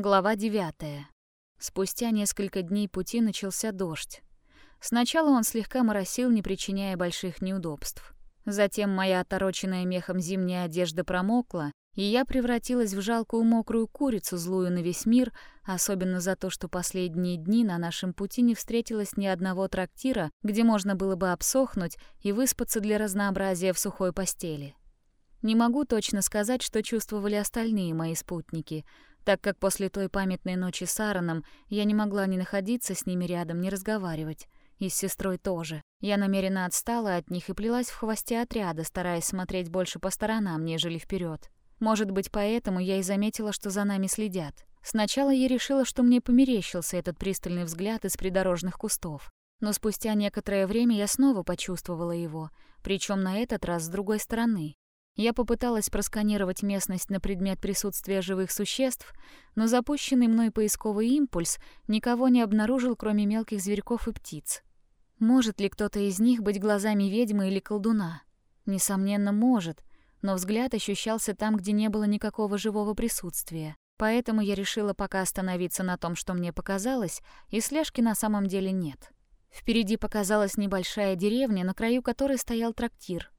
Глава 9. Спустя несколько дней пути начался дождь. Сначала он слегка моросил, не причиняя больших неудобств. Затем моя отороченная мехом зимняя одежда промокла, и я превратилась в жалкую мокрую курицу, злую на весь мир, особенно за то, что последние дни на нашем пути не встретилось ни одного трактира, где можно было бы обсохнуть и выспаться для разнообразия в сухой постели. Не могу точно сказать, что чувствовали остальные мои спутники, так как после той памятной ночи с Аароном я не могла ни находиться с ними рядом, ни разговаривать. И с сестрой тоже. Я намеренно отстала от них и плелась в хвосте отряда, стараясь смотреть больше по сторонам, нежели вперед. Может быть, поэтому я и заметила, что за нами следят. Сначала я решила, что мне померещился этот пристальный взгляд из придорожных кустов. Но спустя некоторое время я снова почувствовала его, причем на этот раз с другой стороны. Я попыталась просканировать местность на предмет присутствия живых существ, но запущенный мной поисковый импульс никого не обнаружил, кроме мелких зверьков и птиц. Может ли кто-то из них быть глазами ведьмы или колдуна? Несомненно, может, но взгляд ощущался там, где не было никакого живого присутствия. Поэтому я решила пока остановиться на том, что мне показалось, и слежки на самом деле нет. Впереди показалась небольшая деревня, на краю которой стоял трактир.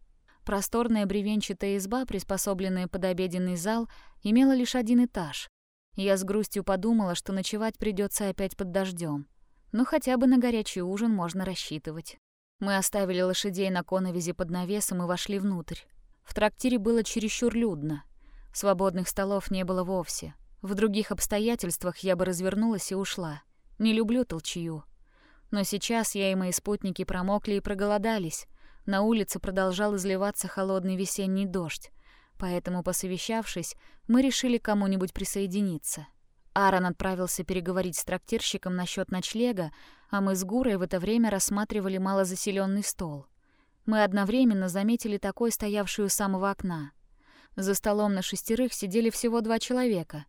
Просторная бревенчатая изба, приспособленная под обеденный зал, имела лишь один этаж. Я с грустью подумала, что ночевать придется опять под дождем. Но хотя бы на горячий ужин можно рассчитывать. Мы оставили лошадей на коновизе под навесом и вошли внутрь. В трактире было чересчур людно. Свободных столов не было вовсе. В других обстоятельствах я бы развернулась и ушла. Не люблю толчью. Но сейчас я и мои спутники промокли и проголодались, на улице продолжал изливаться холодный весенний дождь, поэтому, посовещавшись, мы решили кому-нибудь присоединиться. Аарон отправился переговорить с трактирщиком насчет ночлега, а мы с Гурой в это время рассматривали малозаселенный стол. Мы одновременно заметили такой, стоявший у самого окна. За столом на шестерых сидели всего два человека,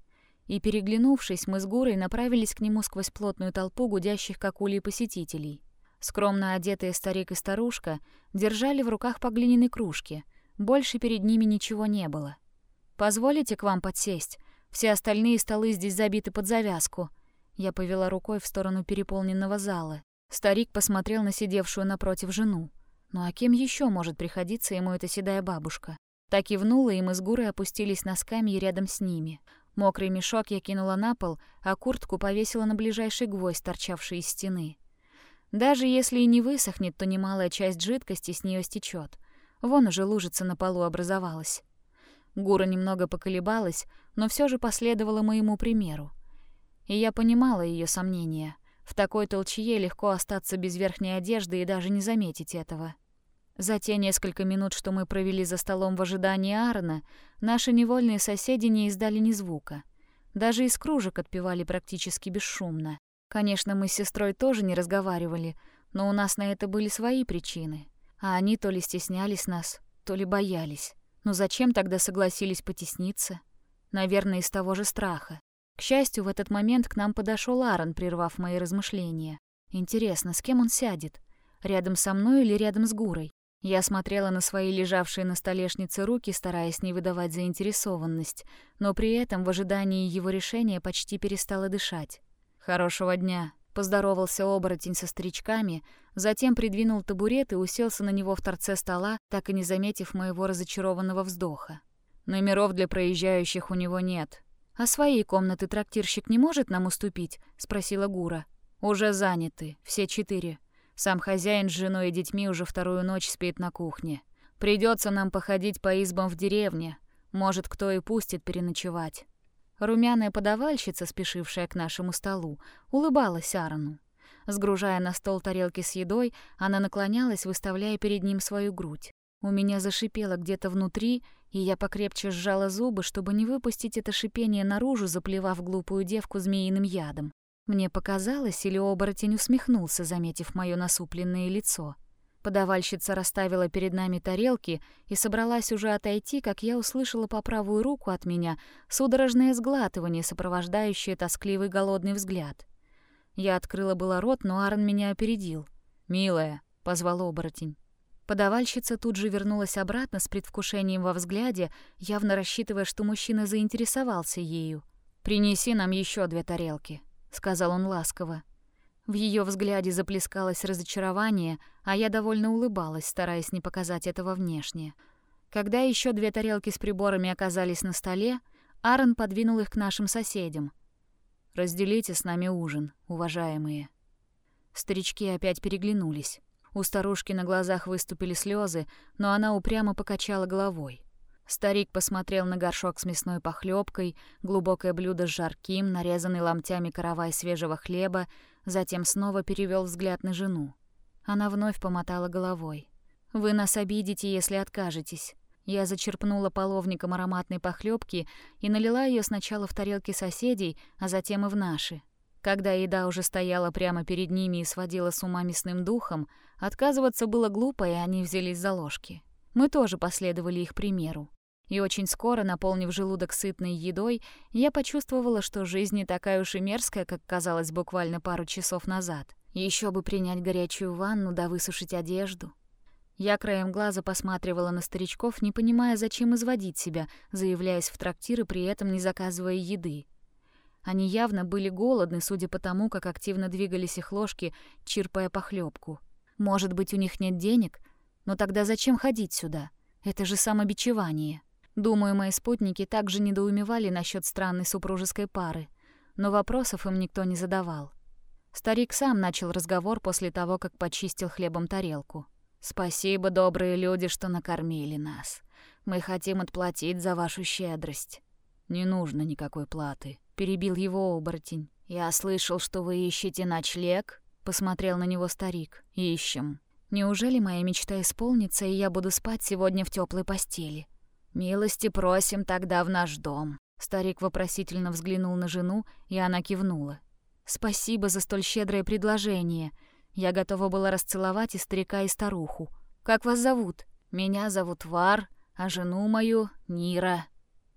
и, переглянувшись, мы с Гурой направились к нему сквозь плотную толпу гудящих как улей посетителей. Скромно одетые старик и старушка держали в руках по глиняной кружке. Больше перед ними ничего не было. «Позволите к вам подсесть? Все остальные столы здесь забиты под завязку». Я повела рукой в сторону переполненного зала. Старик посмотрел на сидевшую напротив жену. Ну а кем еще может приходиться ему эта седая бабушка? Так кивнула, и мы с Гурой опустились на скамьи рядом с ними. Мокрый мешок я кинула на пол, а куртку повесила на ближайший гвоздь, торчавший из стены. Даже если и не высохнет, то немалая часть жидкости с нее стечет. Вон уже лужица на полу образовалась. Гура немного поколебалась, но все же последовала моему примеру. И я понимала ее сомнения. В такой толчье легко остаться без верхней одежды и даже не заметить этого. За те несколько минут, что мы провели за столом в ожидании Аарона, наши невольные соседи не издали ни звука. Даже из кружек отпивали практически бесшумно. Конечно, мы с сестрой тоже не разговаривали, но у нас на это были свои причины. А они то ли стеснялись нас, то ли боялись. Но зачем тогда согласились потесниться? Наверное, из того же страха. К счастью, в этот момент к нам подошел Аарон, прервав мои размышления. Интересно, с кем он сядет? Рядом со мной или рядом с Гурой? Я смотрела на свои лежавшие на столешнице руки, стараясь не выдавать заинтересованность, но при этом в ожидании его решения почти перестала дышать. «Хорошего дня», — поздоровался оборотень со старичками, затем придвинул табурет и уселся на него в торце стола, так и не заметив моего разочарованного вздоха. «Номеров для проезжающих у него нет». «А своей комнаты трактирщик не может нам уступить?» — спросила Гура. «Уже заняты, все четыре. Сам хозяин с женой и детьми уже вторую ночь спит на кухне. Придется нам походить по избам в деревне. Может, кто и пустит переночевать». Румяная подавальщица, спешившая к нашему столу, улыбалась Аарону. Сгружая на стол тарелки с едой, она наклонялась, выставляя перед ним свою грудь. У меня зашипело где-то внутри, и я покрепче сжала зубы, чтобы не выпустить это шипение наружу, заплевав глупую девку змеиным ядом. Мне показалось, или оборотень усмехнулся, заметив мое насупленное лицо. Подавальщица расставила перед нами тарелки и собралась уже отойти, как я услышала по правую руку от меня судорожное сглатывание, сопровождающее тоскливый голодный взгляд. Я открыла было рот, но Аарон меня опередил. «Милая», — позвал оборотень. Подавальщица тут же вернулась обратно с предвкушением во взгляде, явно рассчитывая, что мужчина заинтересовался ею. «Принеси нам еще две тарелки», — сказал он ласково. В ее взгляде заплескалось разочарование, а я довольно улыбалась, стараясь не показать этого внешне. Когда еще две тарелки с приборами оказались на столе, Аарон подвинул их к нашим соседям. «Разделите с нами ужин, уважаемые». Старички опять переглянулись. У старушки на глазах выступили слезы, но она упрямо покачала головой. Старик посмотрел на горшок с мясной похлебкой, глубокое блюдо с жарким, нарезанный ломтями каравай свежего хлеба, затем снова перевел взгляд на жену. Она вновь помотала головой. «Вы нас обидите, если откажетесь». Я зачерпнула половником ароматной похлебки и налила ее сначала в тарелки соседей, а затем и в наши. Когда еда уже стояла прямо перед ними и сводила с ума мясным духом, отказываться было глупо, и они взялись за ложки. Мы тоже последовали их примеру. И очень скоро, наполнив желудок сытной едой, я почувствовала, что жизнь не такая уж и мерзкая, как казалось буквально пару часов назад. Еще бы принять горячую ванну да высушить одежду. Я краем глаза посматривала на старичков, не понимая, зачем изводить себя, заявляясь в трактир и при этом не заказывая еды. Они явно были голодны, судя по тому, как активно двигались их ложки, черпая похлебку. Может быть, у них нет денег? Но тогда зачем ходить сюда? Это же самобичевание. Думаю, мои спутники также недоумевали насчет странной супружеской пары, но вопросов им никто не задавал. Старик сам начал разговор после того, как почистил хлебом тарелку. «Спасибо, добрые люди, что накормили нас. Мы хотим отплатить за вашу щедрость». «Не нужно никакой платы», — перебил его оборотень. «Я слышал, что вы ищете ночлег?» — посмотрел на него старик. «Ищем. Неужели моя мечта исполнится, и я буду спать сегодня в теплой постели?» «Милости просим тогда в наш дом». Старик вопросительно взглянул на жену, и она кивнула. «Спасибо за столь щедрое предложение. Я готова была расцеловать и старика, и старуху. Как вас зовут?» «Меня зовут Вар, а жену мою — Нира».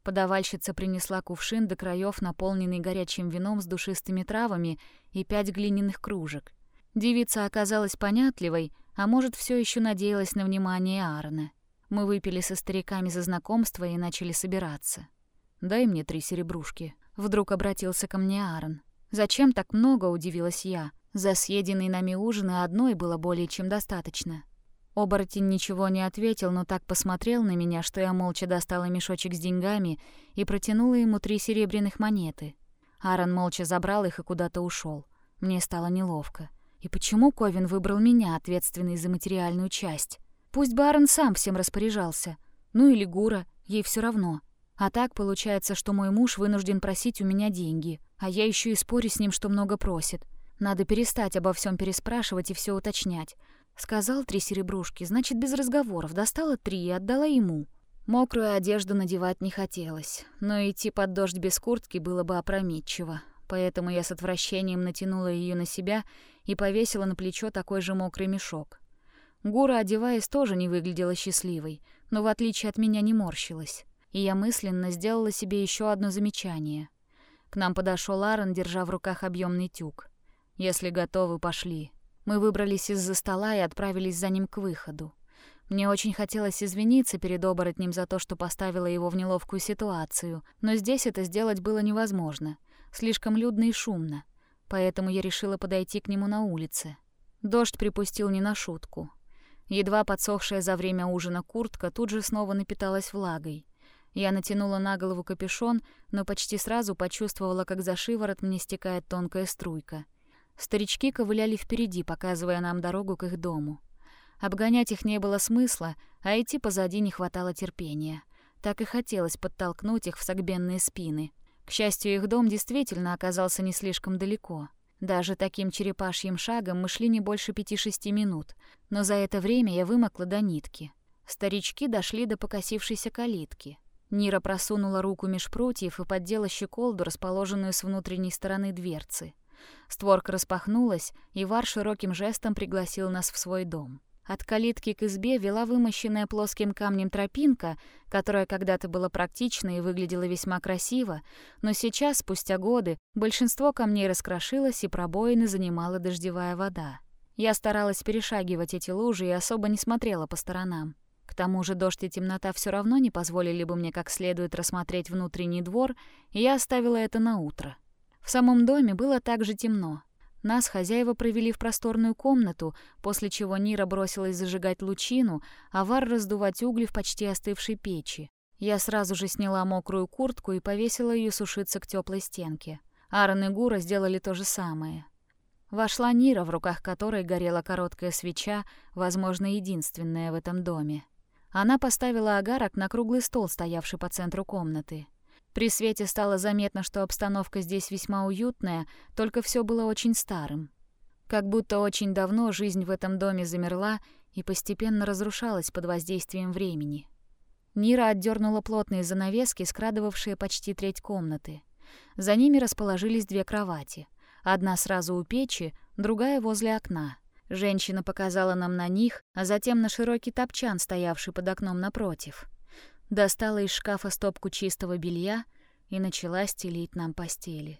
Подавальщица принесла кувшин до краев, наполненный горячим вином с душистыми травами, и пять глиняных кружек. Девица оказалась понятливой, а может, все еще надеялась на внимание Аарона. Мы выпили со стариками за знакомство и начали собираться. «Дай мне три серебрушки», — вдруг обратился ко мне Аарон. «Зачем так много?» — удивилась я. За съеденный нами ужин и одной было более чем достаточно. Оборотень ничего не ответил, но так посмотрел на меня, что я молча достала мешочек с деньгами и протянула ему три серебряных монеты. Аарон молча забрал их и куда-то ушел. Мне стало неловко. И почему Ковин выбрал меня, ответственный за материальную часть? Пусть Барон сам всем распоряжался. Ну или Гура, ей все равно. А так получается, что мой муж вынужден просить у меня деньги, а я еще и спорю с ним, что много просит. Надо перестать обо всем переспрашивать и все уточнять. Сказал три серебрушки, значит, без разговоров. Достала три и отдала ему. Мокрую одежду надевать не хотелось, но идти под дождь без куртки было бы опрометчиво. Поэтому я с отвращением натянула ее на себя и повесила на плечо такой же мокрый мешок. Гура, одеваясь, тоже не выглядела счастливой, но в отличие от меня не морщилась. И я мысленно сделала себе еще одно замечание. К нам подошел Аарон, держа в руках объемный тюк. «Если готовы, пошли». Мы выбрались из-за стола и отправились за ним к выходу. Мне очень хотелось извиниться перед оборотнем за то, что поставила его в неловкую ситуацию, но здесь это сделать было невозможно. Слишком людно и шумно. Поэтому я решила подойти к нему на улице. Дождь припустил не на шутку. Едва подсохшая за время ужина куртка тут же снова напиталась влагой. Я натянула на голову капюшон, но почти сразу почувствовала, как за шиворот мне стекает тонкая струйка. Старички ковыляли впереди, показывая нам дорогу к их дому. Обгонять их не было смысла, а идти позади не хватало терпения. Так и хотелось подтолкнуть их в согбенные спины. К счастью, их дом действительно оказался не слишком далеко — даже таким черепашьим шагом мы шли не больше пяти-шести минут, но за это время я вымокла до нитки. Старички дошли до покосившейся калитки. Нира просунула руку меж прутьев и поддела щеколду, расположенную с внутренней стороны дверцы. Створка распахнулась, и Вар широким жестом пригласил нас в свой дом. От калитки к избе вела вымощенная плоским камнем тропинка, которая когда-то была практична и выглядела весьма красиво, но сейчас, спустя годы, большинство камней раскрошилось и пробоины занимала дождевая вода. Я старалась перешагивать эти лужи и особо не смотрела по сторонам. К тому же дождь и темнота все равно не позволили бы мне как следует рассмотреть внутренний двор, и я оставила это на утро. В самом доме было также темно. Нас хозяева провели в просторную комнату, после чего Нира бросилась зажигать лучину, а Вар раздувать угли в почти остывшей печи. Я сразу же сняла мокрую куртку и повесила ее сушиться к теплой стенке. Аарон и Гура сделали то же самое. Вошла Нира, в руках которой горела короткая свеча, возможно, единственная в этом доме. Она поставила агарок на круглый стол, стоявший по центру комнаты. При свете стало заметно, что обстановка здесь весьма уютная, только все было очень старым. Как будто очень давно жизнь в этом доме замерла и постепенно разрушалась под воздействием времени. Нира отдернула плотные занавески, скрадывавшие почти треть комнаты. За ними расположились две кровати. Одна сразу у печи, другая возле окна. Женщина показала нам на них, а затем на широкий топчан, стоявший под окном напротив. Достала из шкафа стопку чистого белья и начала стелить нам постели.